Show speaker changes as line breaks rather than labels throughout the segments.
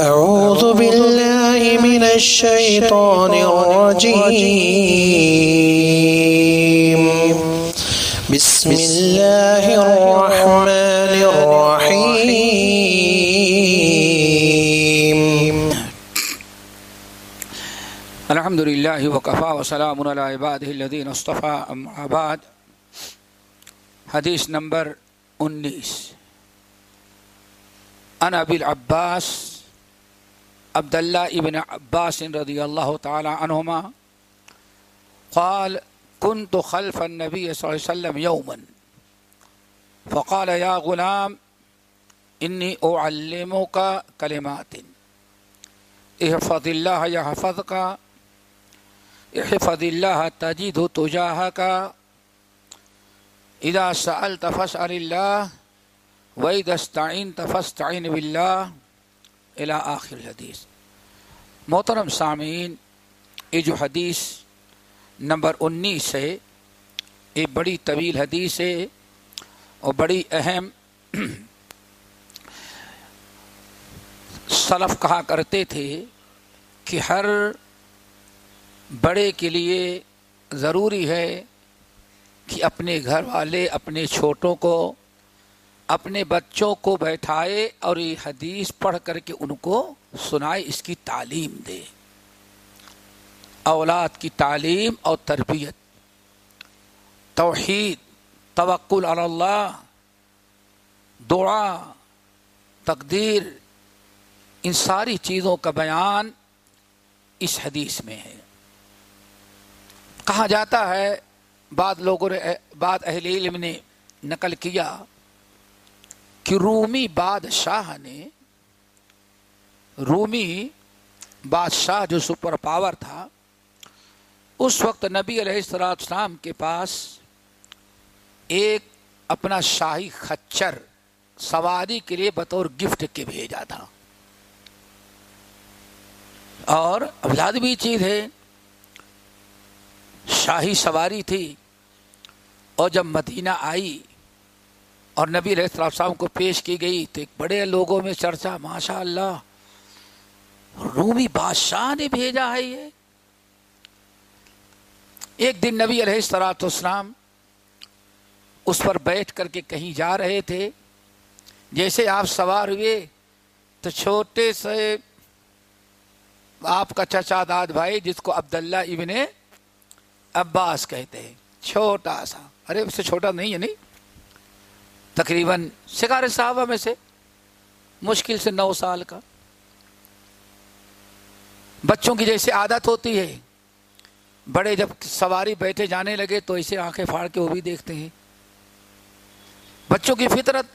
أعوذ بالله من الشيطان الرجيم. بسم الله الرحمن الرحيم.
الحمد لله وكفى وسلام على عباده الذين اصطفى اما بعد. حدیث نمبر انیس. ان ابی العباس عبداللہ ابن عباس رضی اللہ تعالی عنہما قال كنت خلف النبي صلى الله عليه وسلم يوما فقال يا غلام إني أعلمك كلمات احفظ الله يحفظك احفظ الله تجده تجاهك اذا سألت فاسأل الله واذا استعنت فاستعن بالله الى آخر الحدیث. محترم سامعین، یہ جو حدیث نمبر انیس ہے، یہ بڑی طویل حدیث ہے اور بڑی اہم سلف کہا کرتے تھے کہ ہر بڑے کے لیے ضروری ہے کہ اپنے گھر والے، اپنے چھوٹوں کو اپنے بچوں کو بیٹھائے اور یہ حدیث پڑھ کر کے ان کو سنائے، اس کی تعلیم دے۔ اولاد کی تعلیم اور تربیت۔ توحید، توکل اللہ، دعا، تقدیر، ان ساری چیزوں کا بیان اس حدیث میں ہے۔ کہا جاتا ہے بعد لوگوں نے بعد اہل علم نے نقل کیا کہ رومی بادشاہ نے، رومی بادشاہ جو سپر پاور تھا، اس وقت نبی علیہ السلام کے پاس ایک اپنا شاہی خچر سواری کے لیے بطور گفٹ کے بھیجا تھا۔ اور اولاد بھی چیز ہے، شاہی سواری تھی اور جب مدینہ آئی اور نبی علیہ السلام کو پیش کی گئی تو ایک بڑے لوگوں میں چرچا ماشاء اللہ رومی بادشاہ نے بھیجا ہے یہ۔ ایک دن نبی علیہ السلاط اسلام اس پر بیٹھ کر کے کہیں جا رہے تھے۔ جیسے آپ سوار ہوئے تو چھوٹے سے آپ کا چچا داد بھائی، جس کو عبداللہ ابن عباس کہتے ہیں، چھوٹا سا۔ ارے، اس سے چھوٹا نہیں ہے، نہیں؟ تقریباً شکار صحابہ میں سے مشکل سے نو سال کا۔ بچوں کی جیسے عادت ہوتی ہے، بڑے جب سواری بیٹھے جانے لگے تو اسے آنکھیں پھاڑ کے وہ بھی دیکھتے ہیں۔ بچوں کی فطرت،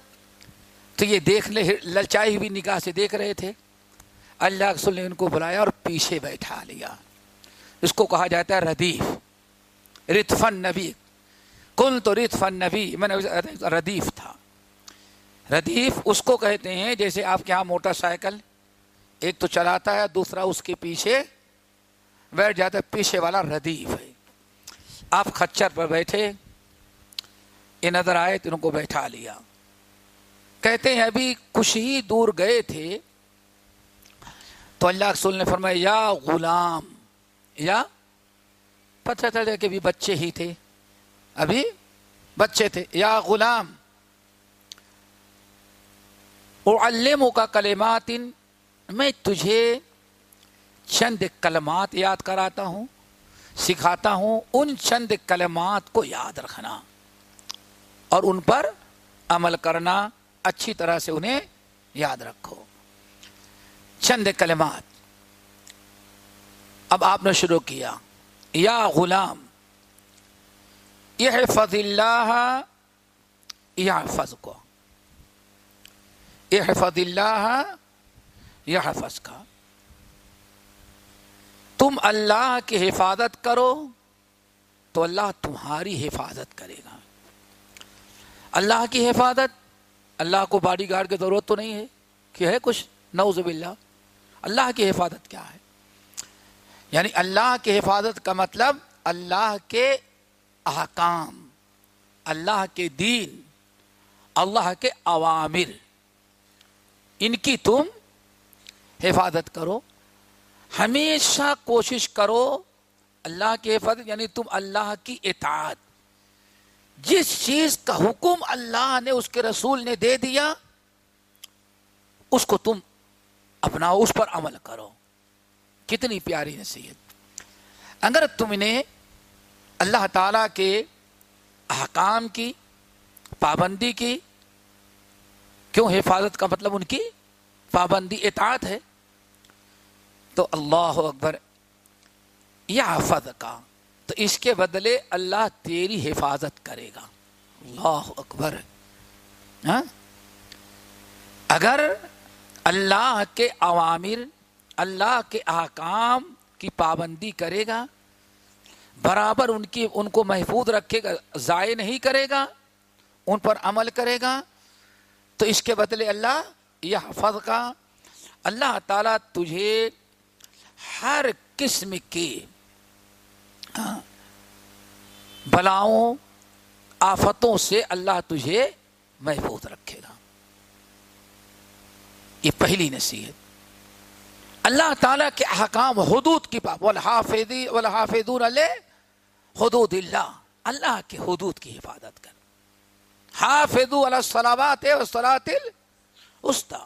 تو یہ دیکھنے للچائی ہوئی نگاہ سے دیکھ رہے تھے۔ اللہ رسول نے ان کو بلایا اور پیچھے بیٹھا لیا۔ اس کو کہا جاتا ہے ردیف، رتفن نبی۔ کل تو رتفن نبی میں نے ردیف تھا۔ ردیف اس کو کہتے ہیں جیسے آپ کے یہاں موٹر سائیکل، ایک تو چلاتا ہے، دوسرا اس کے پیچھے بیٹھ جاتا ہے، پیچھے والا ردیف ہے۔ آپ خچر پر بیٹھے، یہ نظر آئے تو ان کو بیٹھا لیا۔ کہتے ہیں ابھی کچھ ہی دور گئے تھے۔ تو اللہ رسول نے فرمایا، یا غلام، یا پتہ چلے کہ بھی بچے ہی تھے۔ ابھی بچے تھے، یا غلام علموں کا کلمات، میں تجھے چند کلمات یاد کراتا ہوں، سکھاتا ہوں، ان چند کلمات کو یاد رکھنا اور ان پر عمل کرنا، اچھی طرح سے انہیں یاد رکھو۔ چند کلمات۔ اب آپ نے شروع کیا، یا غلام یہ فض اللہ یا فض کو احفظ اللہ یحفظ کا تم اللہ کی حفاظت کرو تو اللہ تمہاری حفاظت کرے گا. اللہ کی حفاظت، اللہ کو باڈی گارڈ کی ضرورت تو نہیں ہے، کہ ہے کچھ؟ نوز باللہ. اللہ کی حفاظت کیا ہے؟ یعنی اللہ کی حفاظت کا مطلب اللہ کے احکام، اللہ کے دین، اللہ کے عوامر ان کی تم حفاظت کرو، ہمیشہ کوشش کرو اللہ کی حفاظت یعنی تم اللہ کی اطاعت۔ جس چیز کا حکم اللہ نے، اس کے رسول نے دے دیا، اس کو تم اپناؤ اس پر عمل کرو۔ کتنی پیاری نصیحت۔ اگر تم نے اللہ تعالی کے احکام کی، پابندی کی، کیوں حفاظت کا مطلب ان کی پابندی اطاعت ہے؟ تو اللہ اکبر یا حفظ کا تو اس کے بدلے اللہ تیری حفاظت کرے گا۔ اللہ اکبر ہاں؟ اگر اللہ کے عوامر اللہ کے احکام کی پابندی کرے گا برابر ان کی ان کو محفوظ رکھے گا، ضائع نہیں کرے گا، ان پر عمل کرے گا، تو اس کے بدلے اللہ یہ حفظ کا اللہ تعالیٰ تجھے ہر قسم کے ہاں، بلاؤں، آفتوں سے اللہ تجھے محفوظ رکھے گا۔ یہ پہلی نصیحت۔ اللہ تعالیٰ کے احکام حدود کی پاپ والحافظی، والحافظون علیہ حدود اللہ اللہ کے حدود کی حفاظت کر حافظو علی الصلاوات والصلاة الاستا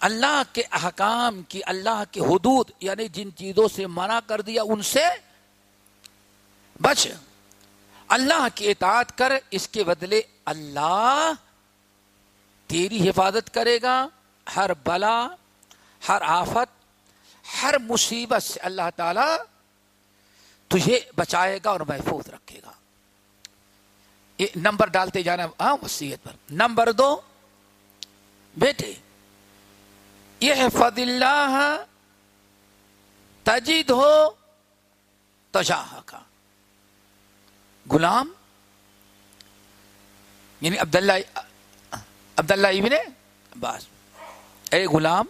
اللہ کے احکام کی، اللہ کے حدود یعنی جن چیزوں سے منع کر دیا ان سے بچ۔ اللہ کی اطاعت کر، اس کے بدلے اللہ تیری حفاظت کرے گا۔ ہر بلا ہر آفت، ہر مصیبت سے اللہ تعالی تجھے بچائے گا اور محفوظ رکھے گا۔ یہ نمبر ڈالتے جانا ہاں وسیعت پر۔ نمبر دو، بیٹے یہ فض اللہ تجد ہو تجاہ کا غلام یعنی عبداللہ عبداللہ ابن عباس۔ اے غلام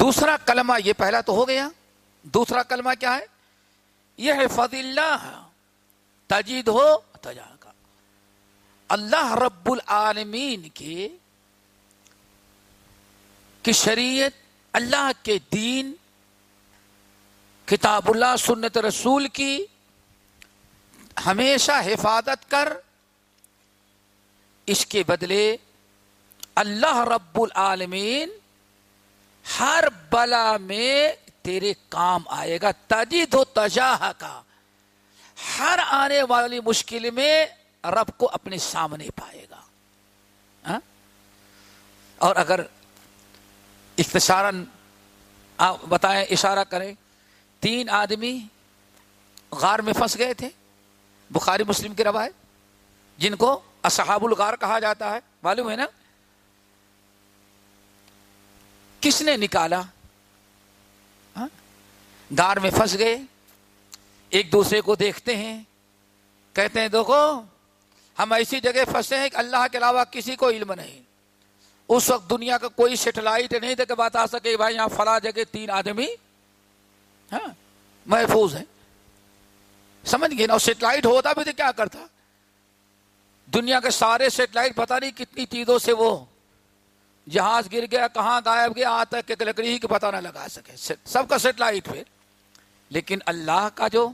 دوسرا کلمہ یہ پہلا تو ہو گیا۔ دوسرا کلمہ کیا ہے؟ یہ ہے فض اللہ۔ تجید ہو تجا کا اللہ رب العالمین کے، کی شریعت، اللہ کے دین، کتاب اللہ، سنت رسول کی ہمیشہ حفاظت کر، اس کے بدلے اللہ رب العالمین ہر بلا میں تیرے کام آئے گا تجید و تجاہ کا۔ ہر آنے والی مشکل میں رب کو اپنے سامنے پائے گا۔ ہاں؟ اور اگر اختصارن بتائیں، اشارہ کریں، تین آدمی غار میں پھنس گئے تھے، بخاری مسلم کی روایت، جن کو اصحاب الغار کہا جاتا ہے، معلوم ہے نا؟ کس نے نکالا؟ ہاں؟ گار میں پھنس گئے، ایک دوسرے کو دیکھتے ہیں، کہتے ہیں، دیکھو، ہم ایسی جگہ پھنسے ہیں کہ اللہ کے علاوہ کسی کو علم نہیں۔ اس وقت دنیا کا کوئی سیٹلائٹ نہیں دے کے بتا سکے بھائی یہاں فلاں جگہ تین آدمی ہاں محفوظ ہیں۔ سمجھ گئے نا؟ اور سیٹلائٹ ہوتا بھی تو کیا کرتا؟ دنیا کے سارے سیٹلائٹ پتا نہیں کتنی چیزوں سے وہ جہاز گر گیا، کہاں غائب گیا؟ آج تک لکڑی ہی پتا نہ لگا سکے۔ سب کا سیٹلائٹ پھر لیکن اللہ کا جو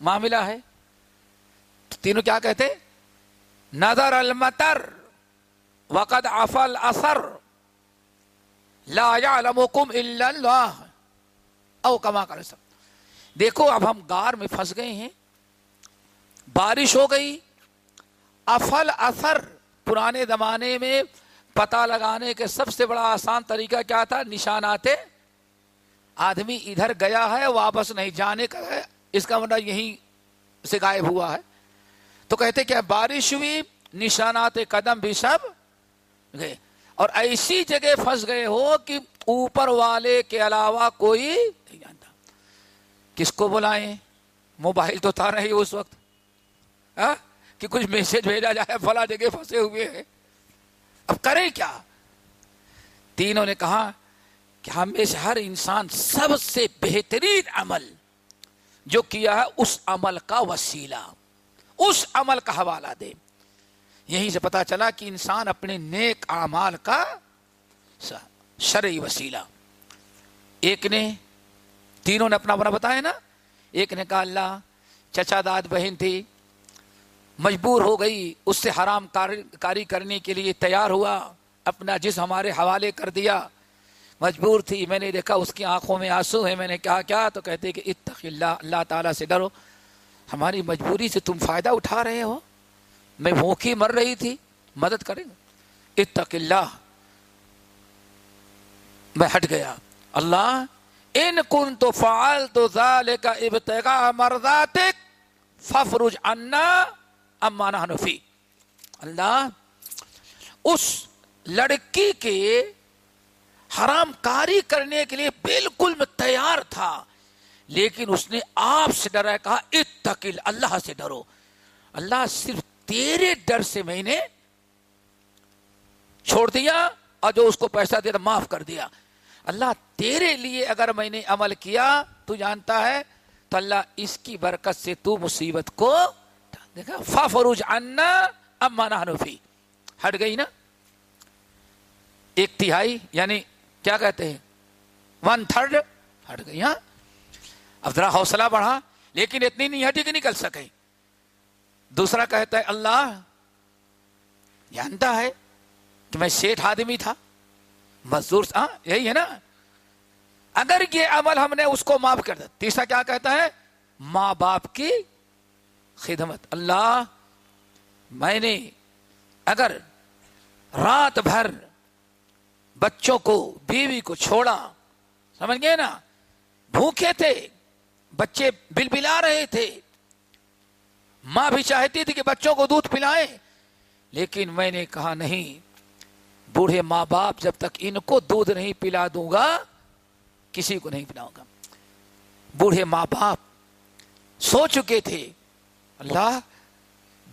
معاملہ ہے، تینوں کیا کہتے نظر المتر وقد افل اثر لا يعلمكم الا اللہ۔ او کما کر سب۔ دیکھو، اب ہم گار میں پھنس گئے ہیں۔ بارش ہو گئی۔ افل اثر پرانے زمانے میں پتا لگانے کے سب سے بڑا آسان طریقہ کیا تھا؟ نشانات آدمی ادھر گیا ہے، واپس نہیں جانے کا ہے، اس کا مطلب یہی سے غائب ہوا ہے۔ تو کہتے کیا بارش ہوئی، نشانات قدم بھی سب گئے۔ اور ایسی جگہ پھنس گئے ہو کہ اوپر والے کے علاوہ کوئی نہیں جانتا۔ کس کو بلائیں؟ موبائل تو تھا نہیں اس وقت۔ ہاں؟ کہ کچھ میسج بھیجا جائے فلا جگہ پھنسے ہوئے ہیں۔ اب کریں کیا؟ تینوں نے کہا کہ ہم ہر انسان سب سے بہترین عمل جو کیا ہے، اس عمل کا وسیلہ، اس عمل کا حوالہ دے یہیں سے پتا چلا کہ انسان اپنے نیک اعمال کا شرعی وسیلہ۔ ایک نے تینوں نے اپنا اپنا بتایا نا۔ ایک نے کہا، اللہ، چچا داد بہن تھی مجبور ہو گئی، اس سے حرام کاری کرنے کے لیے تیار ہوا، اپنا جس ہمارے حوالے کر دیا۔ مجبور تھی، میں نے دیکھا اس کی آنکھوں میں آنسو ہے میں نے کہا، کیا؟ تو کہتے کہ، اتق اللہ اللہ تعالیٰ سے ڈرو۔ ہماری مجبوری سے تم فائدہ اٹھا رہے ہو۔ میں بھوکی مر رہی تھی، مدد کریں اتق اللہ۔ میں ہٹ گیا۔ اللہ، ان کن تو فعال تو ظال کا ابتگا ففرج انا امانا حنفی اللہ، اس لڑکی کے حرام کاری کرنے کے لیے بالکل میں تیار تھا، لیکن اس نے آپ سے ڈرا کہا اتقل اللہ سے ڈرو۔ اللہ، صرف تیرے ڈر سے میں نے چھوڑ دیا اور جو اس کو پیسہ دیا معاف کر دیا۔ اللہ، تیرے لیے اگر میں نے عمل کیا، تو جانتا ہے، تو اللہ، اس کی برکت سے تو مصیبت کو دیکھا فا فروج انا اب مانا حنفی ہٹ گئی نا۔ ایک تہائی یعنی کیا کہتے ہیں؟ ون تھرڈ ہٹ گئی ہاں۔ اب ذرا حوصلہ بڑھا، لیکن اتنی نہیں ہٹی کہ نکل سکے۔ دوسرا کہتا ہے، اللہ، جانتا ہے کہ میں شیٹ آدمی تھا۔ مزدور ہاں یہی ہے نا۔ اگر یہ عمل ہم نے اس کو معاف کر دیا، تیسرا کیا کہتا ہے؟ ماں باپ کی خدمت۔ اللہ، میں نے اگر رات بھر بچوں کو، بیوی کو چھوڑا، سمجھ گئے نا؟ بھوکے تھے، بچے بل بلا رہے تھے۔ ماں بھی چاہتی تھی کہ بچوں کو دودھ پلائیں لیکن میں نے کہا نہیں، بوڑھے ماں باپ جب تک ان کو دودھ نہیں پلا دوں گا، کسی کو نہیں پلاؤں گا۔ بوڑھے ماں باپ سو چکے تھے اللہ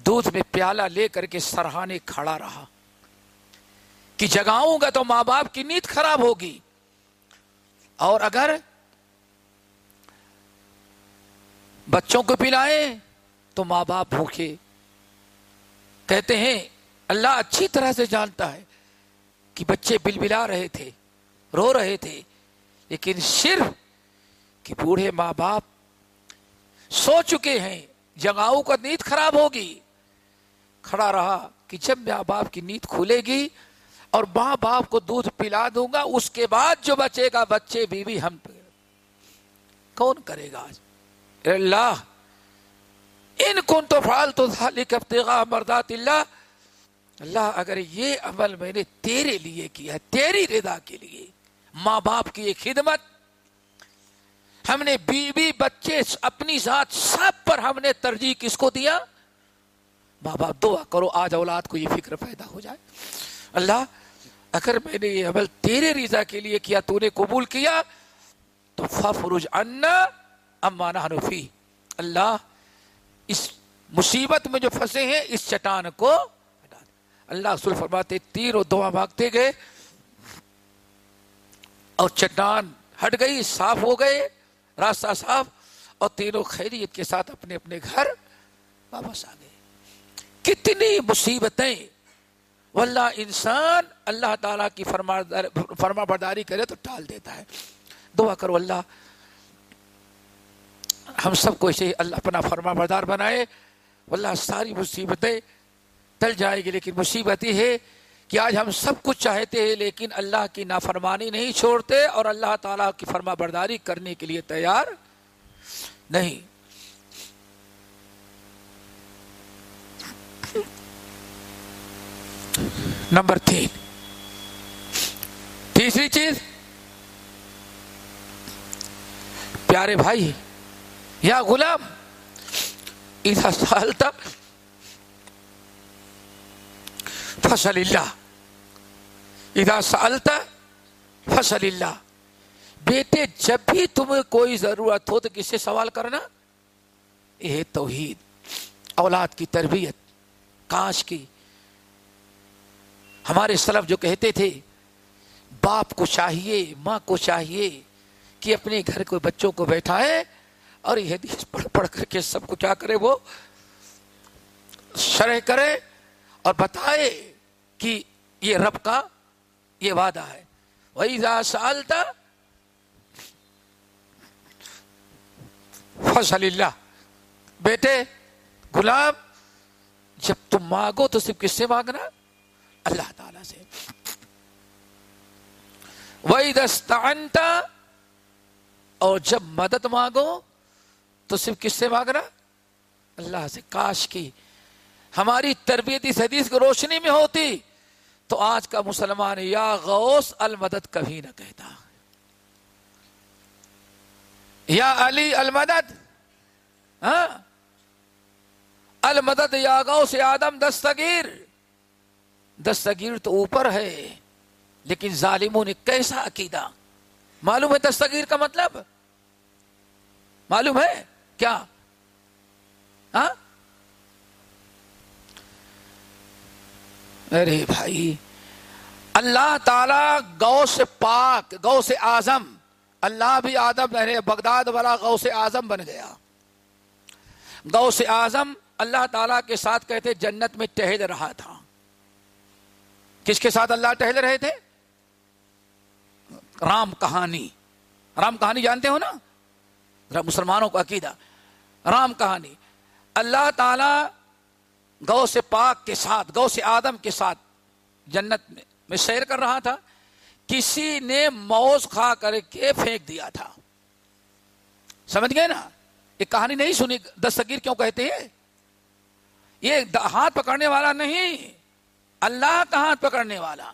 دودھ میں پیالہ لے کر کے سرہانے کھڑا رہا کہ جگاؤں گا تو ماں باپ کی نیند خراب ہوگی اور اگر بچوں کو پلائے تو ماں باپ بھوکے کہتے ہیں، اللہ اچھی طرح سے جانتا ہے کہ بچے بل بلا رہے تھے، رو رہے تھے، لیکن صرف کہ بوڑھے ماں باپ سو چکے ہیں جگاؤں کا نیند خراب ہوگی۔ کھڑا رہا کہ جب ماں باپ کی نیند کھلے گی اور ماں باپ کو دودھ پلا دوں گا، اس کے بعد جو بچے گا، بچے بیوی ہم کون کرے گا اللہ، ان کن تو فال تو مردات اللہ۔ اللہ، اگر یہ عمل میں نے تیرے لیے کیا تیری رضا کے لیے، ماں باپ کی یہ خدمت ہم نے بیوی بچے اپنی ذات سب پر ہم نے ترجیح کس کو دیا؟ ماں باپ دعا کرو، آج اولاد کو یہ فکر پیدا ہو جائے۔ اللہ، اگر میں نے یہ عمل تیرے رضا کے لیے کیا، تو نے قبول کیا، تو فروج انا امانا حنفی اللہ، اس مصیبت میں جو پھنسے ہیں، اس چٹان کو اللہ رسول فرماتے تیر و دعا بھاگتے گئے، اور چٹان ہٹ گئی، صاف ہو گئے۔ راستہ صاف اور تینوں خیریت کے ساتھ اپنے اپنے گھر واپس آ گئے۔ کتنی مصیبتیں۔ واللہ انسان اللہ تعالیٰ کی فرما فرما برداری کرے تو ٹال دیتا ہے۔ دعا کرو اللہ، ہم سب کو اسے اللہ اپنا فرما بردار بنائے۔ واللہ ساری مصیبتیں ٹل جائے گی، لیکن مصیبت یہ ہے کہ آج ہم سب کچھ چاہتے ہیں لیکن اللہ کی نافرمانی نہیں چھوڑتے اور اللہ تعالیٰ کی فرما برداری کرنے کے لیے تیار نہیں۔ نمبر تین۔ تیسری چیز، پیارے بھائی یا غلام، اس سال تک فصل اللہ اذا سالتا فصل اللہ بیٹے، جب بھی تمہیں کوئی ضرورت ہو تو کس سے سوال کرنا؟ یہ توحید، اولاد کی تربیت، کاش کی. ہمارے سلف جو کہتے تھے، باپ کو چاہیے، ماں کو چاہیے کہ اپنے گھر کو بچوں کو بیٹھائے اور یہ حدیث پڑھ پڑھ کر کے سب کو کیا کرے وہ شرح کرے اور بتائے کہ یہ رب کا یہ وعدہ ہے۔ وہی جا سالتا فصل اللہ بیٹے، غلام، جب تم مانگو تو صرف کس سے مانگنا؟ اللہ تعالی سے۔ وہی دستانتا اور جب مدد مانگو تو صرف کس سے مانگنا؟ اللہ سے۔ کاش کی ہماری تربیت اس حدیث کی روشنی میں ہوتی۔ تو آج کا مسلمان یا غوث المدد کبھی نہ کہتا۔ یا علی المدد ہاں؟ المدد یا غوث آدم دستگیر۔ دستگیر تو اوپر ہے، لیکن ظالموں نے کیسا عقیدہ؟ معلوم ہے دستگیر کا مطلب؟ معلوم ہے؟ کیا؟ ہاں؟ ارے بھائی، اللہ تعالی گو سے پاک، گو سے آزم اللہ بھی آدم رہے، بغداد والا گو سے آزم بن گیا۔ گو سے آزم اللہ تعالی کے ساتھ کہتے جنت میں ٹہل رہا تھا۔ کس کے ساتھ اللہ ٹہل رہے تھے؟ رام کہانی۔ رام کہانی جانتے ہو نا؟ مسلمانوں کو عقیدہ۔ رام کہانی۔ اللہ تعالی گو سے پاک کے ساتھ، گو سے آدم کے ساتھ جنت میں میں سیر کر رہا تھا۔ کسی نے موز کھا کر کے پھینک دیا تھا۔ سمجھ گئے نا؟ یہ کہانی نہیں سنی۔ دستگیر کیوں کہتے ہیں؟ یہ ہاتھ پکڑنے والا نہیں۔ اللہ کا ہاتھ پکڑنے والا۔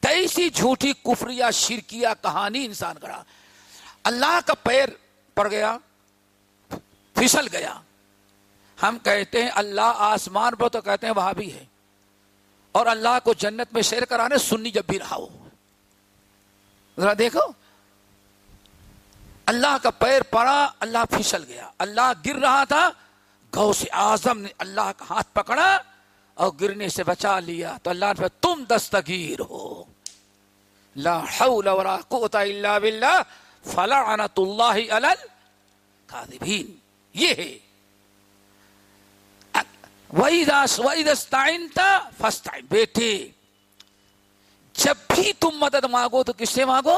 کیسی جھوٹی کفریا شرکیا کہانی انسان کرا۔ اللہ کا پیر پڑ گیا، پھسل گیا۔ ہم کہتے ہیں اللہ آسمان پر تو کہتے ہیں وہاں بھی ہے۔ اور اللہ کو جنت میں شیر کرانے سننی جب بھی رہا ہو۔ ذرا دیکھو۔ اللہ کا پیر پڑا، اللہ پھسل گیا۔ اللہ گر رہا تھا گو سے آزم نے اللہ کا ہاتھ پکڑا اور گرنے سے بچا لیا۔ تو اللہ نے تم دستگیر ہو۔ لا حول ولا قوت الا باللہ، فلعنت اللہ علی الكاذبین۔ یہ ہے۔ بیٹے جب بھی تم مدد مانگو تو کس سے مانگو؟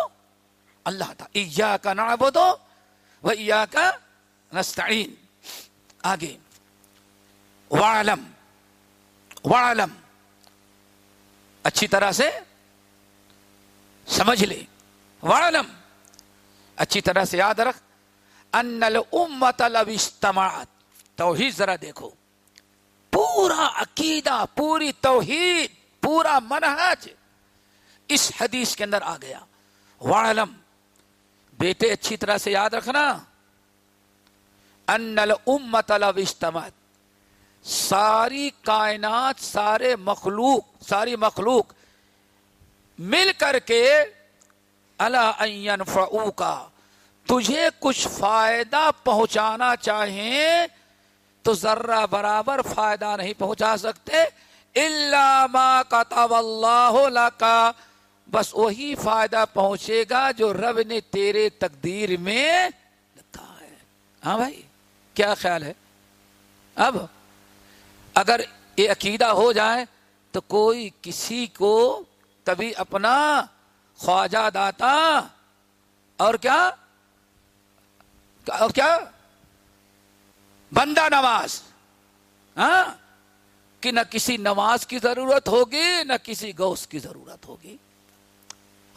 اللہ تھا کا نام بو وہ کا نستعین آگے۔ وعلم وعلم اچھی طرح سے سمجھ لے۔ وعلم اچھی طرح سے یاد رکھ۔ ان الامت لو اجتماعت توحید ذرا دیکھو۔ پورا عقیدہ، پوری توحید، پورا منہج اس حدیث کے اندر آ گیا۔ وعلم بیٹے، اچھی طرح سے یاد رکھنا۔ ان الامت لو ساری کائنات، سارے مخلوق، ساری مخلوق مل کر کے اللہ فعو کا تجھے کچھ فائدہ پہنچانا چاہیں تو ذرہ برابر فائدہ نہیں پہنچا سکتے۔ ما کتب اللہ کا بس وہی فائدہ پہنچے گا جو رب نے تیرے تقدیر میں لکھا ہے۔ ہاں بھائی، کیا خیال ہے؟ اب اگر یہ عقیدہ ہو جائے تو کوئی کسی کو کبھی اپنا خواجہ داتا اور کیا؟ اور کیا؟ بندہ نواز۔ ہاں؟ کہ نہ کسی نماز کی ضرورت ہوگی، نہ کسی گوس کی ضرورت ہوگی۔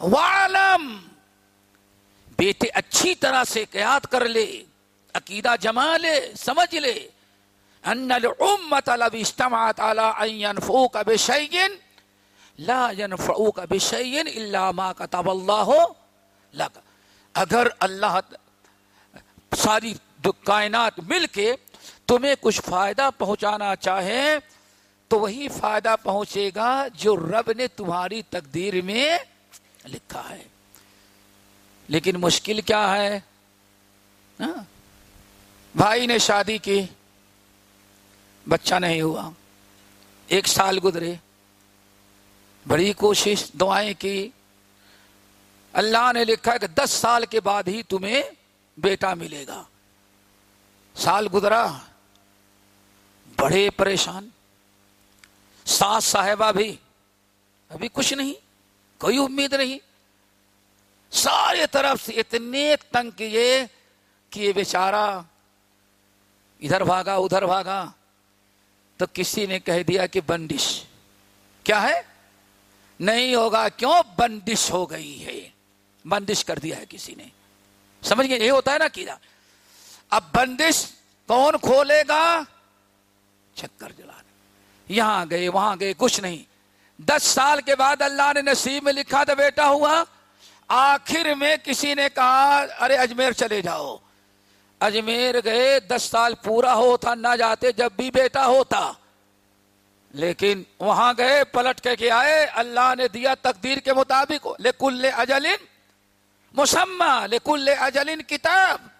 والم بیٹے اچھی طرح سے قیاد کر لے، عقیدہ جما لے، سمجھ لے۔ ان الامت لو اجتمعت على ان ينفعوك بشيء، لا ينفعوك بشيء الا ما كتب الله لك۔ اگر اللہ ساری کائنات مل کے تمہیں کچھ فائدہ پہنچانا چاہے تو وہی فائدہ پہنچے گا جو رب نے تمہاری تقدیر میں لکھا ہے۔ لیکن مشکل کیا ہے؟ ہاں؟ بھائی نے شادی کی، بچہ نہیں ہوا۔ ایک سال گزرے۔ بڑی کوشش، دعائیں کی۔ اللہ نے لکھا کہ دس سال کے بعد ہی تمہیں بیٹا ملے گا۔ سال گزرا۔ بڑے پریشان۔ ساس صاحبہ بھی ابھی کچھ نہیں، کوئی امید نہیں۔ سارے طرف سے اتنے تنگ کیے کہ یہ بیچارہ ادھر بھاگا ادھر بھاگا۔ تو کسی نے کہہ دیا کہ بندش، کیا ہے؟ نہیں ہوگا، کیوں بندش ہو گئی ہے؟ بندش کر دیا ہے کسی نے۔ سمجھ گئے؟ یہ ہوتا ہے نا کیا اب بندش کون کھولے گا؟ چکر جلا یہاں گئے، وہاں گئے، کچھ نہیں۔ دس سال کے بعد اللہ نے نصیب میں لکھا تھا، بیٹا ہوا، آخر میں کسی نے کہا، ارے اجمیر چلے جاؤ۔ اجمیر گئے، دس سال پورا ہوتا، نہ جاتے جب بھی بیٹا ہوتا۔ لیکن وہاں گئے، پلٹ کے کہ آئے، اللہ نے دیا تقدیر کے مطابق، لکل اجلن مسمہ لکل اجلن کتاب۔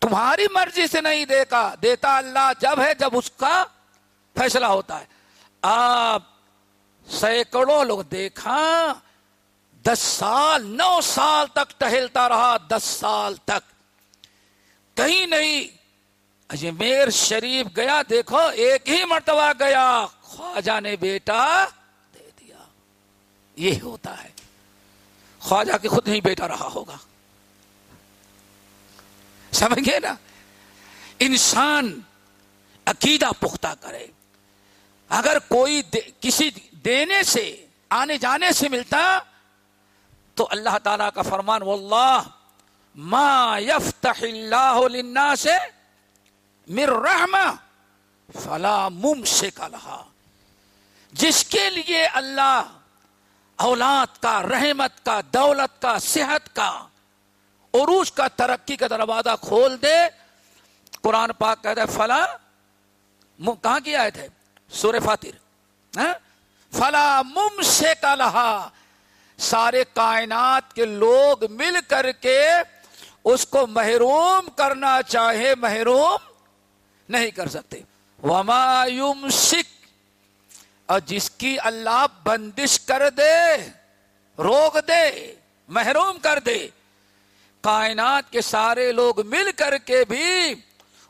تمہاری مرضی سے نہیں دیکھا، دیتا اللہ جب ہے جب اس کا فیصلہ ہوتا ہے۔ آپ سینکڑوں لوگ دیکھا، دس سال، نو سال تک ٹہلتا رہا، دس سال تک۔ کہیں نہیں، اجمیر شریف گیا، دیکھو، ایک ہی مرتبہ گیا۔ خواجہ نے بیٹا دے دیا۔ یہ ہوتا ہے۔ خواجہ کے خود نہیں بیٹا رہا ہوگا۔ سمجھ گئے نا؟ انسان عقیدہ پختہ کرے۔ اگر کوئی دے, کسی دینے سے آنے جانے سے ملتا تو اللہ تعالی کا فرمان واللہ ما یفتح اللہ للناس من رحمہ فلا ممسک لہا۔ جس کے لیے اللہ اولاد کا رحمت کا دولت کا صحت کا عروج کا ترقی کا دروازہ کھول دے۔ قرآن پاک کہتا ہے، فلا کہاں کی آئے تھے سور فاتر۔ ہاں؟ فلا مم سے کلہا سارے کائنات کے لوگ مل کر کے اس کو محروم کرنا چاہے، محروم نہیں کر سکتے۔ وما سکھ اور جس کی اللہ بندش کر دے، روک دے، محروم کر دے۔ کائنات کے سارے لوگ مل کر کے بھی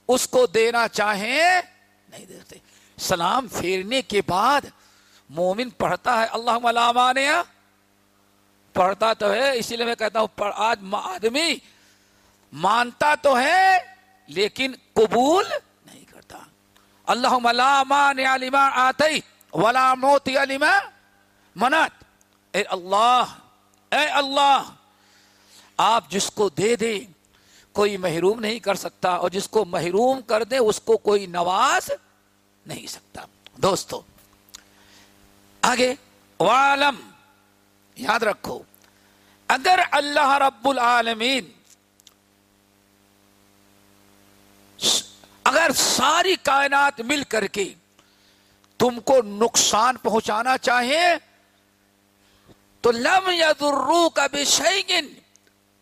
اس کو دینا چاہیں، نہیں دیتے۔ سلام پھیرنے کے بعد مومن پڑھتا ہے اللہ علامانیہ پڑھتا تو ہے، اسی لیے میں کہتا ہوں آج آدمی مانتا تو ہے، لیکن قبول نہیں کرتا۔ اللہ ملامان علیما آتی ولا موتی علیما منت اے اللہ اے اللہ آپ جس کو دے دیں، کوئی محروم نہیں کر سکتا اور جس کو محروم کر دے اس کو کوئی نواز نہیں سکتا۔ دوستو، آگے وعالم یاد رکھو، اگر اللہ رب العالمین اگر ساری کائنات مل کر کے تم کو نقصان پہنچانا چاہے، تو لم یا درو کا بھی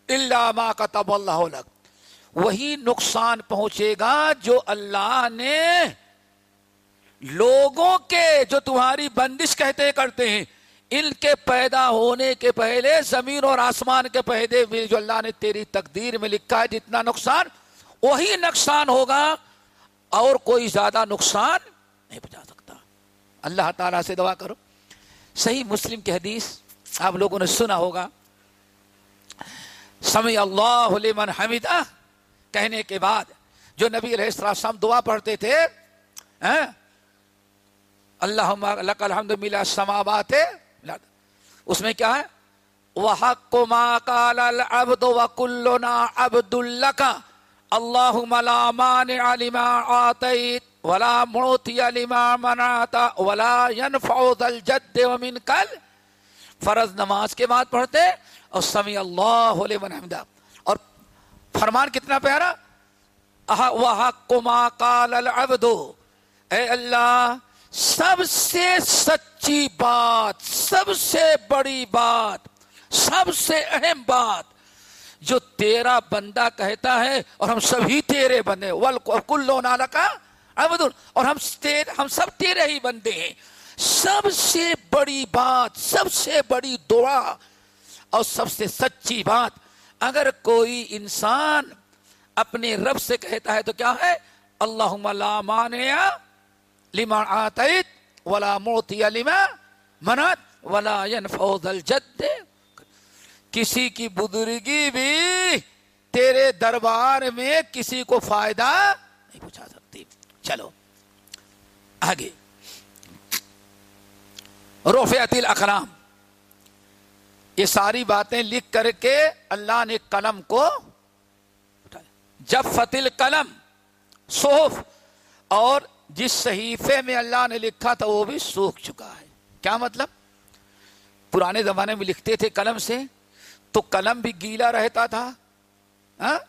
اللہ ما کا تب اللہ وہی نقصان پہنچے گا جو اللہ نے لوگوں کے جو تمہاری بندش کہتے کرتے ہیں۔ ان کے پیدا ہونے کے پہلے، زمین اور آسمان کے پہلے جو اللہ نے تیری تقدیر میں لکھا ہے، جتنا نقصان، وہی نقصان ہوگا۔ اور کوئی زیادہ نقصان نہیں بچا سکتا۔ اللہ تعالیٰ سے دعا کرو۔ صحیح مسلم کی حدیث آپ لوگوں نے سنا ہوگا۔ سمی اللہ لمن حمیدہ کہنے کے بعد جو نبی علیہ السلام دعا پڑھتے تھے ہاں، اللہ الحمد ملا سماوات اس میں کیا ہے؟ وحق ما قال العبد وكلنا عبد لك اللهم لا مانع لما اعطيت ولا معطي لما منعت ولا ينفع ذا الجد ومنك فرض نماز کے بعد پڑھتے اور سمی اللہ لمن حمدہ۔ اور فرمان کتنا پیارا؟ وحق ما قال العبد۔ اے اللہ، سب سے سچی بات، سب سے بڑی بات، سب سے اہم بات جو تیرا بندہ کہتا ہے اور ہم سبھی تیرے بندے کلو نالا کا اور ہم ہم سب تیرے ہی بندے ہیں۔ سب سے بڑی بات، سب سے بڑی دعا اور سب سے سچی بات، اگر کوئی انسان اپنے رب سے کہتا ہے تو کیا ہے؟ اللہ لا مانیا لما آتیت ولا موتی لما منت ولا ينفع الجد۔ کسی کی بزرگی بھی تیرے دربار میں کسی کو فائدہ نہیں پہنچا سکتی۔ چلو، آگے۔ روفیت الاقلام۔ یہ ساری باتیں لکھ کر کے اللہ نے قلم کو جب فتل قلم صحف۔ اور جس صحیفے میں اللہ نے لکھا تھا وہ بھی سوکھ چکا ہے۔ کیا مطلب؟ پرانے زمانے میں لکھتے تھے قلم سے، تو قلم بھی گیلا رہتا تھا ہاں؟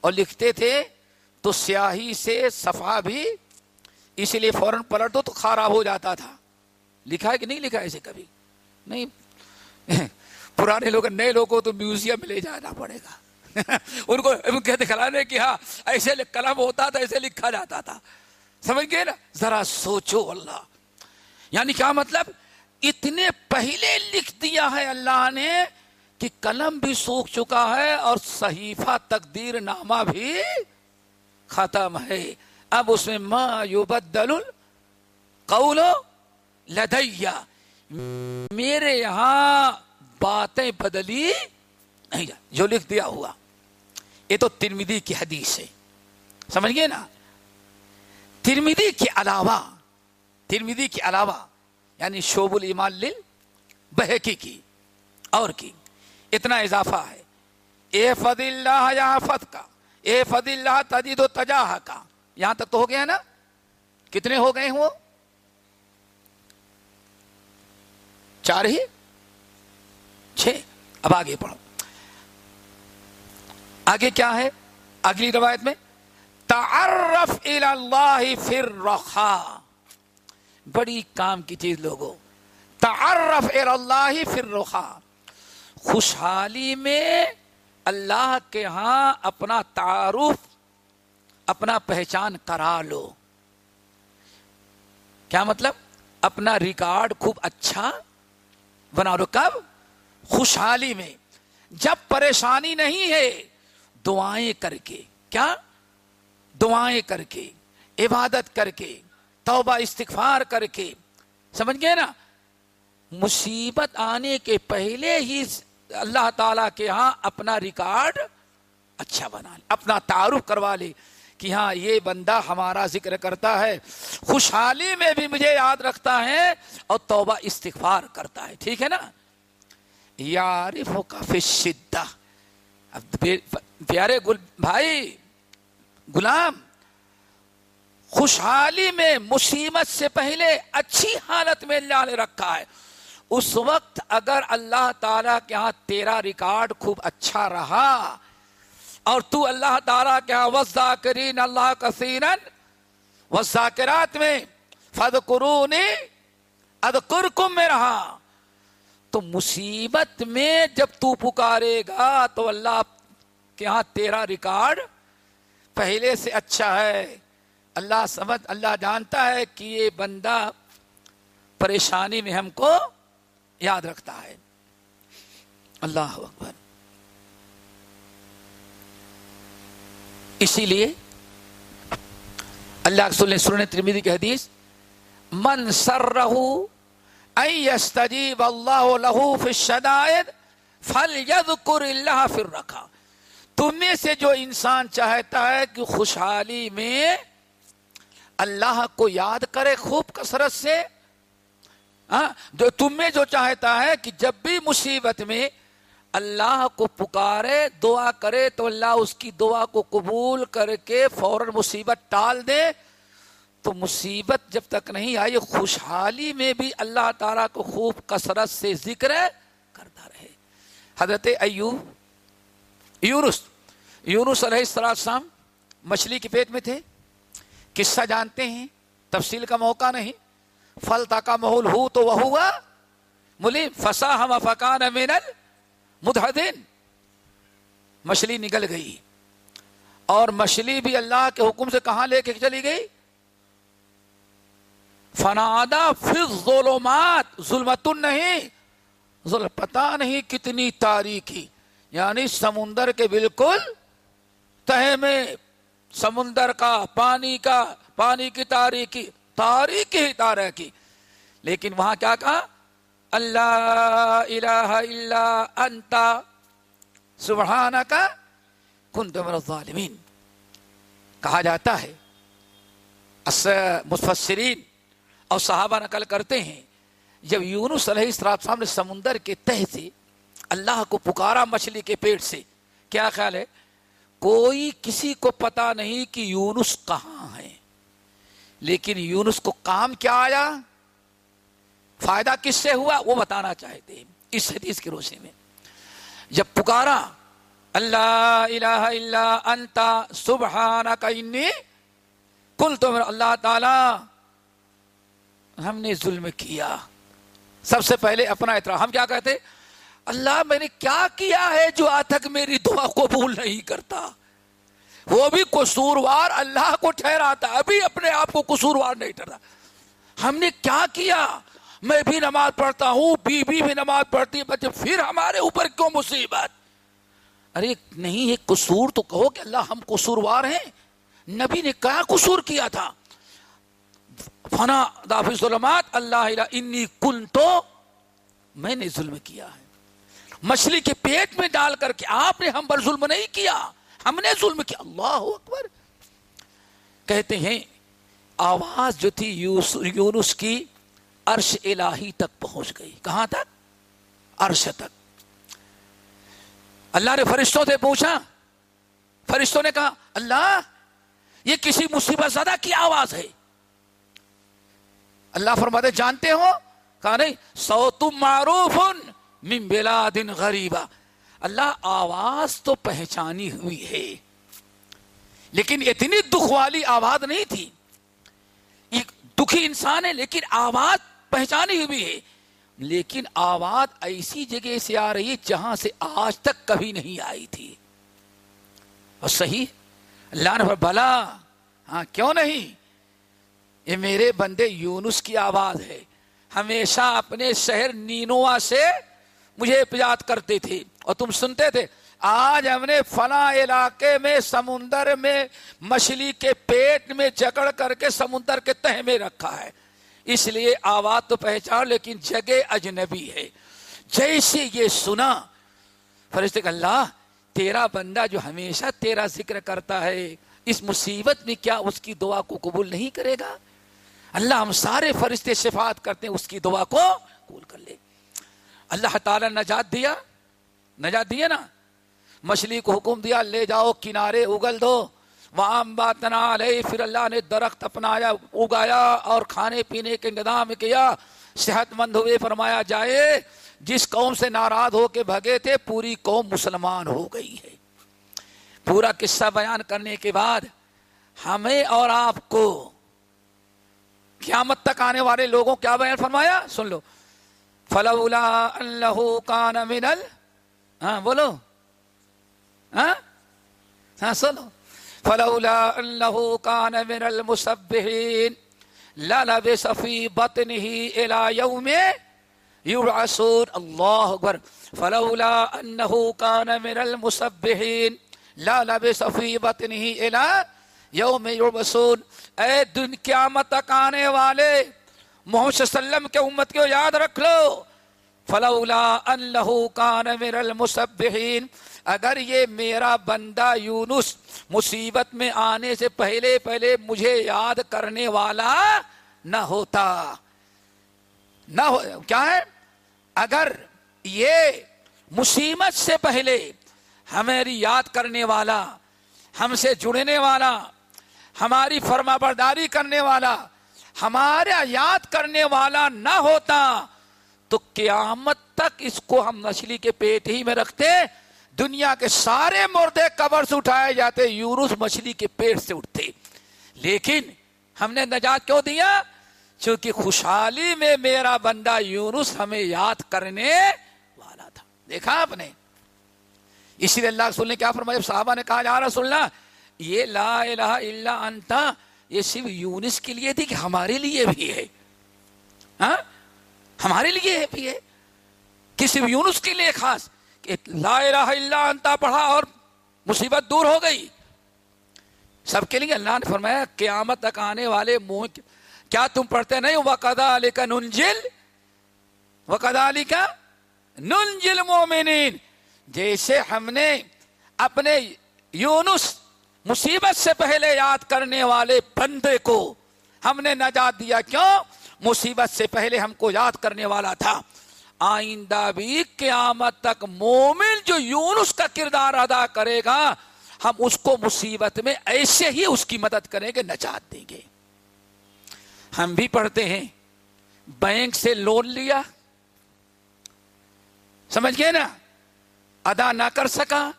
اور لکھتے تھے تو سیاہی سے صفا بھی اسی لیے فوراً پلٹ دو تو خراب ہو جاتا تھا۔ لکھا ہے کہ نہیں لکھا ایسے کبھی؟ نہیں۔ پرانے لوگ نئے لوگوں کو تو میوزیم میں لے جانا پڑے گا۔ ان کو کہتے کھلانے کہ ہاں ایسے قلم ہوتا تھا، ایسے لکھا جاتا تھا۔ سمجھ گئے نا؟ ذرا سوچو اللہ۔ یعنی کیا مطلب؟ اتنے پہلے لکھ دیا ہے اللہ نے کہ قلم بھی سوکھ چکا ہے اور صحیفہ تقدیر نامہ بھی ختم ہے۔ اب اس میں ما یبدل قول لدیا۔ میرے یہاں باتیں بدلی نہیں جو لکھ دیا ہوا۔ یہ تو ترمیدی کی حدیث ہے۔ سمجھ گئے نا؟ ترمیدی کے علاوہ ترمیدی کے علاوہ یعنی شوب المان لل بہکی کی، اور کی۔ اتنا اضافہ ہے۔ اے فد اللہ یا فت کا اے فد اللہ تجید و تجاہ کا یہاں تک تو ہو گیا نا؟ کتنے ہو گئے وہ چار ہی؟ چھ۔ اب آگے پڑھو۔ آگے کیا ہے؟ اگلی روایت میں، تعرف اللہ فر رخا بڑی کام کی چیز لوگوں۔ تعرف اللہ فر رخا خوشحالی میں اللہ کے ہاں اپنا تعارف، اپنا پہچان کرا لو۔ کیا مطلب؟ اپنا ریکارڈ خوب اچھا بنا لو۔ کب؟ خوشحالی میں۔ جب پریشانی نہیں ہے، دعائیں کر کے۔ کیا؟ دعائیں کر کے، عبادت کر کے، توبہ استغفار کر کے۔ سمجھ گئے نا؟ مصیبت آنے کے پہلے ہی اللہ تعالی کے ہاں اپنا ریکارڈ اچھا بنا لے، اپنا تعارف کروا لے کہ ہاں یہ بندہ ہمارا ذکر کرتا ہے۔ خوشحالی میں بھی مجھے یاد رکھتا ہے اور توبہ استغفار کرتا ہے۔ ٹھیک ہے نا؟ یارف شدہ پیارے گل بھائی غلام خوشحالی میں مصیبت سے پہلے اچھی حالت میں اللہ نے رکھا ہے। اس وقت اگر اللہ تعالی کے ہاں تیرا ریکارڈ خوب اچھا رہا اور تو اللہ تعالیٰ کے ہاں وزاکرین اللہ کثیر وزاکرات میں فد قرون اد میں رہا۔ تو مصیبت میں جب تو پکارے گا تو اللہ کے ہاں تیرا ریکارڈ پہلے سے اچھا ہے۔ اللہ سمجھ، اللہ جانتا ہے کہ یہ بندہ پریشانی میں ہم کو یاد رکھتا ہے۔ اللہ اکبر۔ اسی لیے اللہ کے سن ترمیدی کی حدیث، من سر رہو ایستجیب اللہ لہو فی الشدائد فل اللہ پھر رکھا تم میں سے جو انسان چاہتا ہے کہ خوشحالی میں اللہ کو یاد کرے خوب کثرت سے ہاں جو تم میں جو چاہتا ہے کہ جب بھی مصیبت میں اللہ کو پکارے، دعا کرے تو اللہ اس کی دعا کو قبول کر کے فوراً مصیبت ٹال دے تو مصیبت جب تک نہیں آئی، خوشحالی میں بھی اللہ تعالیٰ کو خوب کثرت سے ذکر کرتا رہے۔ حضرت ایوب، یونس یونس علیہ السلام مچھلی کے پیٹ میں تھے۔ قصہ جانتے ہیں، تفصیل کا موقع نہیں۔ فلتا کا محول ہو تو وہ ہوا۔ ملی فسا ہم فکان مینل مدحدین مچھلی نکل گئی۔ اور مچھلی بھی اللہ کے حکم سے کہاں لے کے چلی گئی؟ فنادا پھر ظلمات ظلمت نہیں پتا نہیں کتنی تاریخی یعنی سمندر کے بالکل تہ میں سمندر کا، پانی کا، پانی کی تاریخی تاریخی ہی تاریخی۔ لیکن وہاں کیا کہا؟ اللہ الہ الا انتا سبحانہ کا کن من الظالمین۔ کہا جاتا ہے مفسرین اور صحابہ نقل کرتے ہیں، جب یونس علیہ السلام نے سمندر کے تہ سے اللہ کو پکارا مچھلی کے پیٹ سے، کیا خیال ہے؟ کوئی کسی کو پتا نہیں کہ یونس کہاں ہے۔ لیکن یونس کو کام کیا آیا؟ فائدہ کس سے ہوا؟ وہ بتانا چاہتے ہیں اس حدیث کی روشنی میں۔ جب پکارا اللہ الہ الا انتا سبحانک، انی کل تو اللہ تعالی۔ ہم نے ظلم کیا۔ سب سے پہلے اپنا اعتراف۔ ہم کیا کہتے؟ اللہ میں نے کیا کیا ہے جو آج تک میری دعا قبول نہیں کرتا؟ وہ بھی قصوروار اللہ کو ٹھہراتا، ابھی اپنے آپ کو قصوروار نہیں ٹھہرا ہم نے کیا کیا؟ میں بھی نماز پڑھتا ہوں بی بی بھی نماز پڑھتی ہے، بچے پھر ہمارے اوپر کیوں مصیبت؟ ارے، نہیں، ایک قصور تو کہو کہ اللہ ہم قصوروار ہیں۔ نبی نے کیا قصور کیا تھا؟ فنا دافی ظلمات اللہ انی کن تو میں نے ظلم کیا ہے۔ مچھلی کے پیٹ میں ڈال کر کے آپ نے ہم پر ظلم نہیں کیا۔ ہم نے ظلم کیا۔ اللہ اکبر۔ کہتے ہیں، آواز جو تھی یونس کی عرش الہی تک پہنچ گئی۔ کہاں تک؟ عرش تک۔ اللہ نے فرشتوں سے پوچھا۔ فرشتوں نے کہا، اللہ، یہ کسی مصیبت زدہ کی آواز ہے؟ اللہ فرماتے جانتے ہو؟ کہا نہیں سو تم معروف بلا دن غریبا اللہ آواز تو پہچانی ہوئی ہے، لیکن اتنی دکھ والی آواز نہیں تھی۔ ایک دکھی انسان ہے، لیکن آواز پہچانی ہوئی ہے۔ لیکن آواز ایسی جگہ سے آ رہی ہے جہاں سے آج تک کبھی نہیں آئی تھی۔ اور صحیح؟ اللہ نے بلا ہاں کیوں نہیں؟ یہ میرے بندے یونس کی آواز ہے۔ ہمیشہ اپنے شہر نینوا سے مجھے یاد کرتے تھے اور تم سنتے تھے۔ آج ہم نے فلاں علاقے میں سمندر میں مچھلی کے پیٹ میں جکڑ کر کے سمندر کے تہ میں رکھا ہے۔ اس لیے آواز تو پہچان لیکن جگہ اجنبی ہے۔ جیسے یہ سنا۔ فرشتے اللہ، تیرا بندہ جو ہمیشہ تیرا ذکر کرتا ہے، اس مصیبت میں کیا اس کی دعا کو قبول نہیں کرے گا؟ اللہ ہم سارے فرشتے شفاعت کرتے ہیں، اس کی دعا کو قبول کر لے۔ اللہ تعالی نجات دیا نجات دیا نا۔ مچھلی کو حکم دیا، لے جاؤ، کنارے اگل دو۔ وہاں بات نہ پھر اللہ نے درخت اپنایا، اگایا اور کھانے پینے کے انتظام کیا۔ صحت مند ہوئے، فرمایا جائے، جس قوم سے ناراض ہو کے بھگے تھے، پوری قوم مسلمان ہو گئی ہے۔ پورا قصہ بیان کرنے کے بعد ہمیں اور آپ کو قیامت تک آنے والے لوگوں کیا بیان فرمایا؟ سن لو. فلولا اللہ کان منل ہاں بولو. ہاں؟ ہاں سنو فلولا اللہ کان من المسبحین للبس فی بطنه الى يوم يبعثون. اللہ اکبر. فلولا انه كان من المسبحین لا لبس فی بطنه الى یوم یبعثون، اے دن قیامت تک آنے والے، محمد صلی اللہ علیہ وسلم کے امت کو یاد رکھ لو۔ فلولا انہ کان من المسبحین، اگر یہ میرا بندہ یونس مصیبت میں آنے سے پہلے پہلے مجھے یاد کرنے والا نہ ہوتا۔ نہ ہو، کیا ہے؟ اگر یہ مصیبت سے پہلے ہماری یاد کرنے والا، ہم سے جڑنے والا ہماری فرما برداری کرنے والا ہمارا یاد کرنے والا نہ ہوتا، تو قیامت تک اس کو ہم مچھلی کے پیٹ ہی میں رکھتے، دنیا کے سارے مردے قبر سے اٹھائے جاتے یورس مچھلی کے پیٹ سے اٹھتے۔ لیکن ہم نے نجات کیوں دیا؟ چونکہ خوشحالی میں میرا بندہ یونس ہمیں یاد کرنے والا تھا۔ دیکھا آپ نے؟ اسی لیے اللہ رسول نے کیا فرمایا؟ صحابہ نے کہا جا رسول اللہ یہ لا الہ الا انتا یہ صرف یونس کے لیے تھی کہ ہمارے لیے بھی ہے۔ ہاں؟ ہمارے لیے بھی ہے۔ کہ صرف یونس کے لیے خاص کہ لا الہ الا انتا پڑھا اور مصیبت دور ہو گئی۔ سب کے لیے اللہ نے فرمایا، قیامت تک آنے والے منہ کیا تم پڑھتے نہیں؟ وقدا علیہ ننجل وہ کدالی کا ننجل مومنین جیسے ہم نے اپنے یونس مصیبت سے پہلے یاد کرنے والے بندے کو ہم نے نجات دیا۔ کیوں؟ مصیبت سے پہلے ہم کو یاد کرنے والا تھا۔ آئندہ بھی قیامت تک مومن جو یونس کا کردار ادا کرے گا، ہم اس کو مصیبت میں ایسے ہی اس کی مدد کریں گے، نجات دیں گے۔ ہم بھی پڑھتے ہیں، بینک سے لون لیا۔ سمجھ گئے نا؟ ادا نہ کر سکا،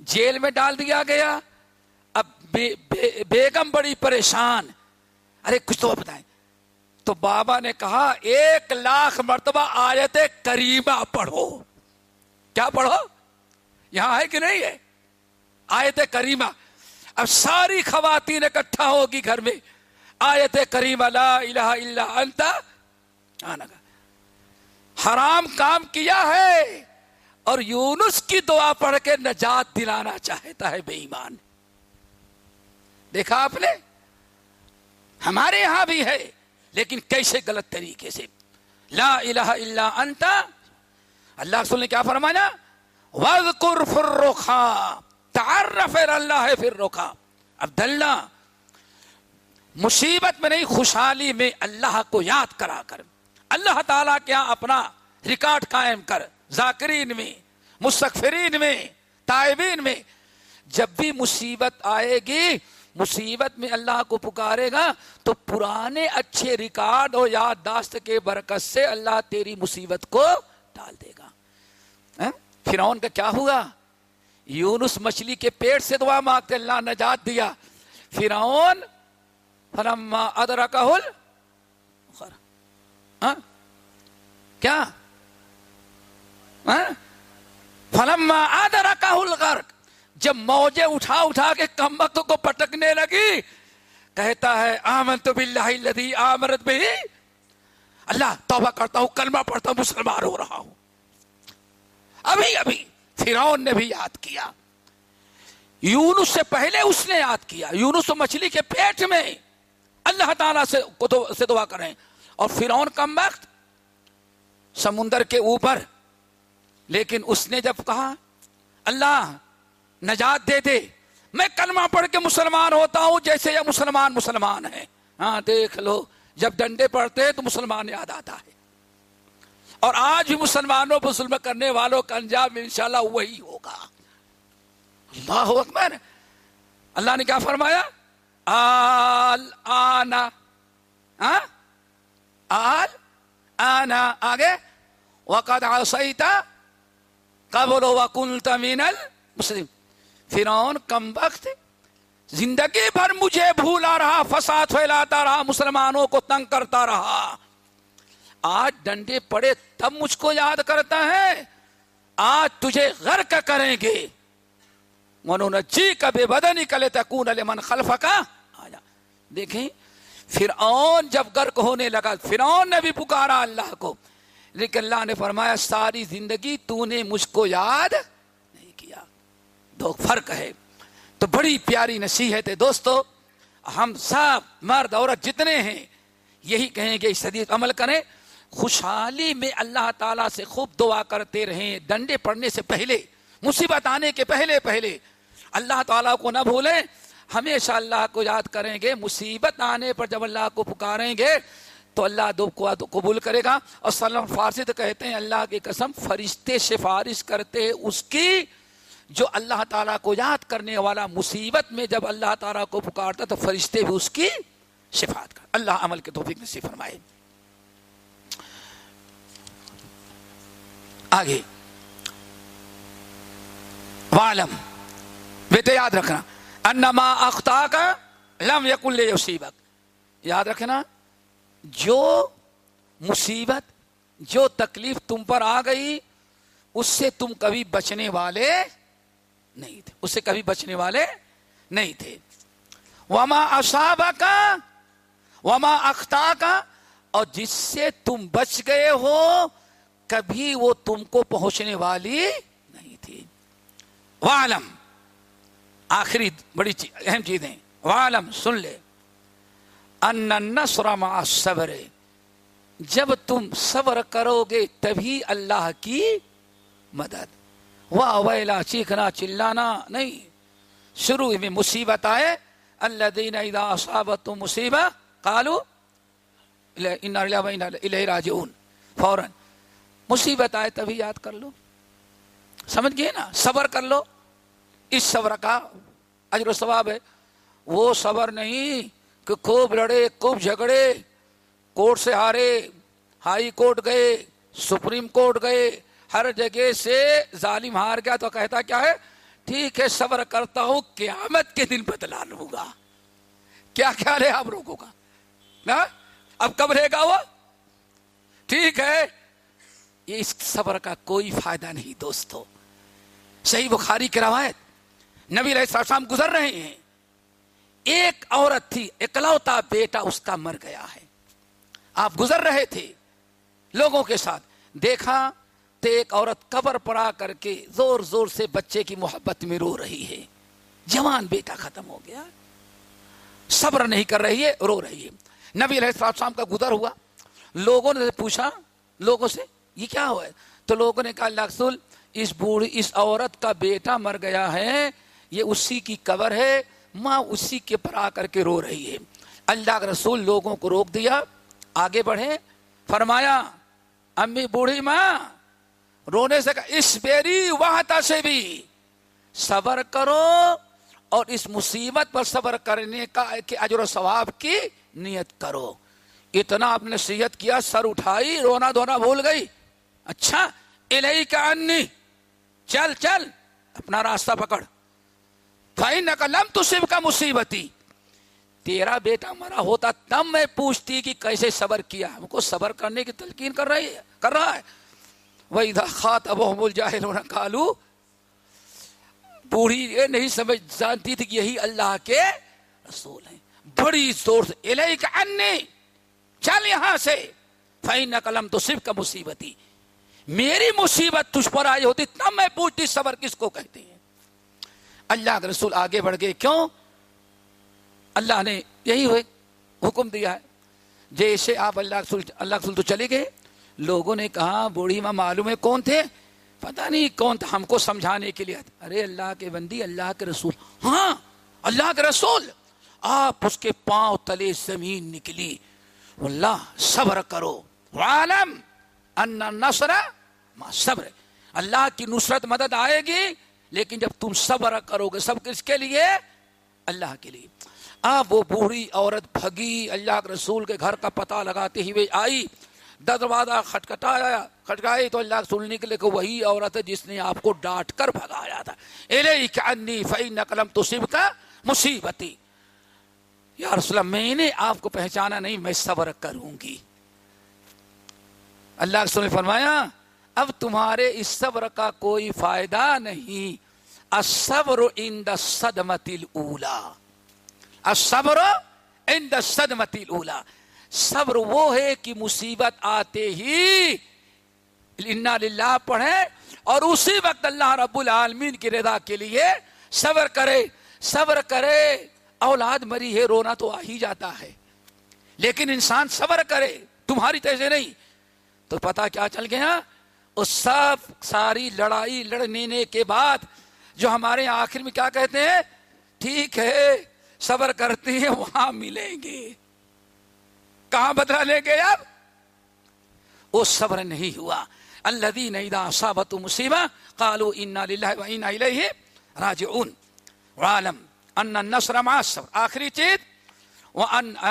جیل میں ڈال دیا گیا۔ اب بے بے، بیگم بڑی پریشان۔ ارے کچھ تو بتائیں۔ تو بابا نے کہا، ایک لاکھ مرتبہ آیت کریمہ پڑھو۔ کیا پڑھو؟ یہاں ہے کہ نہیں ہے؟ آیت کریمہ۔ اب ساری خواتین اکٹھا ہوگی گھر میں۔ آیت کریمہ، لا الہ الا انت۔ حرام کام کیا ہے؟ اور یونس کی دعا پڑھ کے نجات دلانا چاہتا ہے بے ایمان۔ دیکھا آپ نے؟ ہمارے یہاں بھی ہے، لیکن کیسے غلط طریقے سے؟ لا الہ الا انت۔ اللہ رسول نے کیا فرمانا وَذْكُرْ فِرْرُخَا تعرف اللہ پھر عبداللہ، مصیبت میں نہیں، خوشحالی میں اللہ کو یاد کرا کر۔ اللہ تعالیٰ کیا اپنا ریکارڈ قائم کر۔ ذاکرین میں مستقفرین میں، تائبین میں۔ جب بھی مصیبت آئے گی مصیبت میں اللہ کو پکارے گا تو پرانے اچھے ریکارڈ اور یادداشت کے برکت سے اللہ تیری مصیبت کو ڈال دے گا۔ ہاں؟ فرعون کا کیا ہوا؟ یونس مچھلی کے پیٹ سے دعا مانگتے، اللہ نجات دیا۔ فرعون، فلما ادرکہل ہاں؟ کیا؟ ہاں؟ فلما ادرکہل غرق جب موجے اٹھا اٹھا کے کمبک کو پٹکنے لگی، کہتا ہے آمن تو باللہ الذی آمرت بھی اللہ، توبہ کرتا ہوں، کلمہ پڑھتا ہوں، مسلمان ہو رہا ہوں۔ ابھی ابھی، فرعون نے بھی یاد کیا۔ یونس سے پہلے اس نے یاد کیا۔ یونس مچھلی کے پیٹ میں۔ اللہ تعالیٰ سے سے دعا کریں۔ اور فرعون کم وقت سمندر کے اوپر۔ لیکن اس نے جب کہا، اللہ نجات دے دے۔ میں کلمہ پڑھ کے مسلمان ہوتا ہوں، جیسے یہ مسلمان مسلمان ہے ہاں دیکھ لو، جب ڈنڈے پڑتے ہیں تو مسلمان یاد آتا ہے۔ اور آج بھی مسلمانوں پر ظلم کرنے والوں کا انجام انشاءاللہ وہی ہوگا۔ اللہ اکبر۔ اللہ نے کیا فرمایا؟ آل آنا۔ ہاں؟ آل آنا۔ آگے۔ وقد عصیتا قبل وکنت من المسلم فرعون کم وقت زندگی بھر مجھے بھولا رہا، فساد پھیلاتا رہا، مسلمانوں کو تنگ کرتا رہا۔ آج ڈنڈے پڑے تب مجھ کو یاد کرتا ہے۔ آج تجھے غرق کریں گے۔ منو جی کا بے بدنی کلے تکون من خلف کا دیکھیں، فرعون جب گرک ہونے لگا، فرعون نے بھی پکارا اللہ کو۔ لیکن اللہ نے فرمایا، ساری زندگی تو نے مجھ کو یاد دو فرق ہے۔ تو بڑی پیاری نصیحت ہے۔ دوستو، ہم سب مرد عورت جتنے ہیں، یہی کہیں گے اس حدیث عمل کریں۔ خوشحالی میں اللہ تعالیٰ سے خوب دعا کرتے رہیں۔ ڈنڈے پڑنے سے پہلے، مصیبت آنے کے پہلے پہلے اللہ تعالیٰ کو نہ بھولیں۔ ہمیشہ اللہ کو یاد کریں گے۔ مصیبت آنے پر جب اللہ کو پکاریں گے، تو اللہ دو کو قبول کرے گا۔ اور سلم فارسی تو کہتے ہیں، اللہ کی قسم، فرشتے سفارش کرتے اس کی جو اللہ تعالیٰ کو یاد کرنے والا مصیبت میں جب اللہ تعالیٰ کو پکارتا تو فرشتے بھی اس کی شفاعت کر اللہ عمل کے توفیق نصیب فرمائے۔ آگے۔ والم بیٹے، یاد رکھنا۔ انما اختا کا لم یقل یوسیبک یاد رکھنا، جو مصیبت، جو تکلیف تم پر آ گئی، اس سے تم کبھی بچنے والے نہیں تھے۔ اس سے کبھی بچنے والے نہیں تھے۔ وما اصابہ کا وما اختا کا اور جس سے تم بچ گئے ہو، کبھی وہ تم کو پہنچنے والی نہیں تھی۔ والم آخری بڑی اہم چیزیں والم سن لے۔ ان مع صبر جب تم صبر کرو گے، تبھی اللہ کی مدد۔ واہ ویلا چیخنا چلانا نہیں۔ شروع میں مصیبت آئے۔ اللہ دین صابت مصیبت کالو راجون فوراً۔ مصیبت آئے تبھی یاد کر لو۔ سمجھ گئے نا؟ صبر کر لو۔ اس صبر کا اجر و ثواب ہے۔ وہ صبر نہیں کہ خوب لڑے، خوب جھگڑے، کورٹ سے ہارے، ہائی کورٹ گئے، سپریم کورٹ گئے۔ ہر جگہ سے ظالم ہار گیا تو کہتا کیا ہے؟ ٹھیک ہے، صبر کرتا ہوں، قیامت کے دن بدلا لوں گا۔ کیا خیال ہے آپ لوگوں کا؟ ہاں؟ اب کب رہے گا وہ؟ ٹھیک ہے۔ یہ اس صبر کا کوئی فائدہ نہیں دوستو۔ صحیح بخاری کی روایت، نبی علیہ السلام گزر رہے ہیں۔ ایک عورت تھی، اکلوتا بیٹا، اس کا مر گیا ہے۔ آپ گزر رہے تھے لوگوں کے ساتھ۔ دیکھا تو ایک عورت قبر پڑا کر کے زور زور سے بچے کی محبت میں رو رہی ہے۔ جوان بیٹا ختم ہو گیا۔ صبر نہیں کر رہی ہے، رو رہی ہے۔ نبی علیہ السلام کا گزر ہوا۔ لوگوں نے پوچھا، لوگوں سے، یہ کیا ہوا ہے؟ تو لوگوں نے کہا، اللہ رسول، اس بوڑھی، اس عورت کا بیٹا مر گیا ہے۔ یہ اسی کی قبر ہے۔ ماں اسی کے پر آ کر کے رو رہی ہے۔ اللہ کے رسول لوگوں کو روک دیا۔ آگے بڑھے فرمایا، امی بوڑھی ماں رونے سے اس بیری وہاں سے بھی۔ صبر کرو اور اس مصیبت پر صبر کرنے کا کہ اجر و ثواب کی نیت کرو۔ اتنا آپ نے سیت کیا، سر اٹھائی، رونا دھونا بھول گئی۔ اچھا الہی کا انی۔ چل چل، اپنا راستہ پکڑ۔ بھائی نقلم تو صرف کا مصیبتی تیرا بیٹا مرا ہوتا تب میں پوچھتی کہ کیسے صبر کیا؟ ہم کو صبر کرنے کی تلقین کر رہی ہے، کر رہا ہے۔ وہی خات اب جاہل کالو بوڑھی یہ نہیں سمجھ جانتی تھی کہ یہی اللہ کے رسول ہیں۔ بڑی زور سے انی، چل یہاں سے۔ فائن قلم تو صرف کا مصیبتی۔ میری مصیبت تجھ پر آئی ہوتی، تب میں پوچھتی، صبر کس کو کہتے ہیں؟ اللہ کے رسول آگے بڑھ گئے، کیوں؟ اللہ نے یہی ہوئے حکم دیا ہے۔ جیسے آپ اللہ رسول اللہ رسول تو چلے گئے لوگوں نے کہا، بوڑھی ماں معلوم ہے کون تھے؟ پتہ نہیں کون تھا، ہم کو سمجھانے کے لیے۔ ارے اللہ کے بندی، اللہ کے رسول۔ ہاں اللہ کے رسول۔ آپ اس کے پاؤں تلے زمین نکلی۔ اللہ صبر کرو۔ عالم ان نصر ما صبر اللہ کی نصرت مدد آئے گی، لیکن جب تم صبر کرو گے، سب کس کے لیے؟ اللہ کے لیے۔ اب وہ بوڑھی عورت بھگی، اللہ کے رسول کے گھر کا پتہ لگاتے ہوئے آئی۔ دروازہ کھٹکھٹایا کھٹکائی تو اللہ رسول نکلے کہ وہی عورت ہے جس نے آپ کو ڈانٹ کر بھگایا تھا۔ انی فین قلم تو کا مصیبتی۔ یا رسول اللہ، میں نے آپ کو پہچانا نہیں، میں صبر کروں گی۔ اللہ رسول نے فرمایا، اب تمہارے اس صبر کا کوئی فائدہ نہیں۔ الصبر عند الصدمت الاولا الصبر عند الصدمت الاولا صبر وہ ہے کہ مصیبت آتے ہی انا للہ پڑھے اور اسی وقت اللہ رب العالمین کی رضا کے لیے صبر کرے صبر کرے۔ اولاد مری ہے، رونا تو آ ہی جاتا ہے۔ لیکن انسان صبر کرے، تمہاری تیزے نہیں۔ تو پتا کیا چل گیا؟ اس سب ساری لڑائی، لڑنے کے بعد جو ہمارے آخر میں کیا کہتے ہیں؟ ٹھیک ہے، صبر کرتے ہیں، وہاں ملیں گے۔ کہاں بدلا لیں گے اب وہ صبر نہیں ہوا۔ اللہ دین صابت مصیبہ کالو انا راجعون۔ عالم ان نسر صبر آخری چیز وہ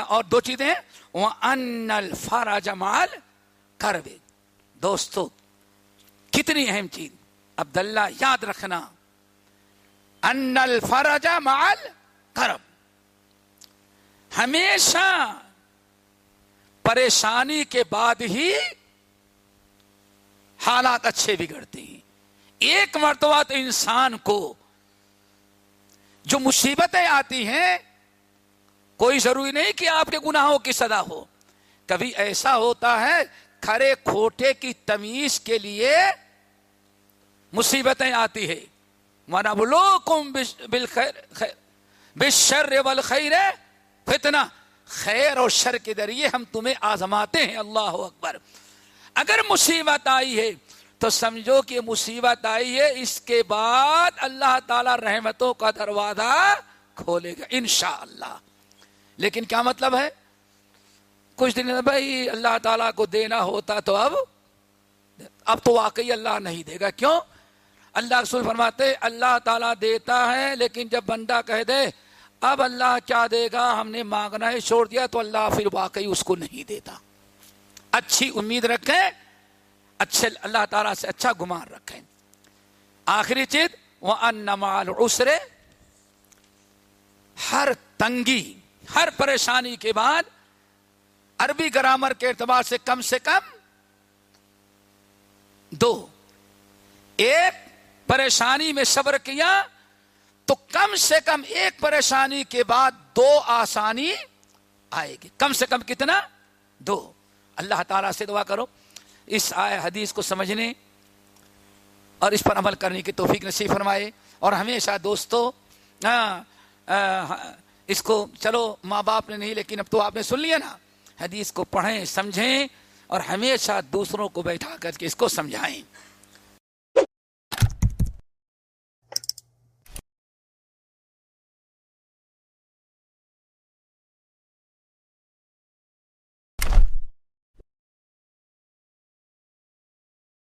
اور دو چیزیں وہ ان الفرج مال کربے دوستو، کتنی اہم چیز۔ عبداللہ، یاد رکھنا۔ ان الفرج مال کرب ہمیشہ پریشانی کے بعد ہی حالات اچھے بگڑتے ہیں۔ ایک مرتبہ تو انسان کو جو مصیبتیں آتی ہیں، کوئی ضروری نہیں کہ آپ کے گناہوں کی سزا ہو۔ کبھی ایسا ہوتا ہے، کھڑے کھوٹے کی تمیز کے لیے مصیبتیں آتی ہے مانا بولو کم بالخیر بشر والخیر فتنہ خیر اور شر کے ذریعے ہم تمہیں آزماتے ہیں، اللہ اکبر۔ اگر مصیبت آئی ہے، تو سمجھو کہ مصیبت آئی ہے، اس کے بعد اللہ تعالی رحمتوں کا دروازہ کھولے گا، انشاءاللہ۔ لیکن کیا مطلب ہے؟ کچھ دن بھائی اللہ تعالیٰ کو دینا ہوتا تو اب اب تو واقعی اللہ نہیں دے گا۔ کیوں؟ اللہ رسول فرماتے اللہ تعالیٰ دیتا ہے، لیکن جب بندہ کہہ دے اب اللہ کیا دے گا؟ ہم نے مانگنا ہے، چھوڑ دیا تو اللہ پھر واقعی اس کو نہیں دیتا۔ اچھی امید رکھیں، اچھے اللہ تعالیٰ سے اچھا گمان رکھیں۔ آخری چیز وہ انمال اسرے ہر تنگی، ہر پریشانی کے بعد، عربی گرامر کے اعتبار سے کم سے کم دو۔ ایک، پریشانی میں صبر کیا تو کم سے کم ایک پریشانی کے بعد دو آسانی آئے گی۔ کم سے کم کتنا؟ دو۔ اللہ تعالی سے دعا کرو۔ اس آئے حدیث کو سمجھنے اور اس پر عمل کرنے کی توفیق نصیب فرمائے۔ اور ہمیشہ دوستو ہاں، ہاں، اس کو چلو، ماں باپ نے نہیں، لیکن اب تو آپ نے سن لیا نا۔ حدیث کو پڑھیں، سمجھیں اور ہمیشہ دوسروں کو بیٹھا کر کے اس کو سمجھائیں۔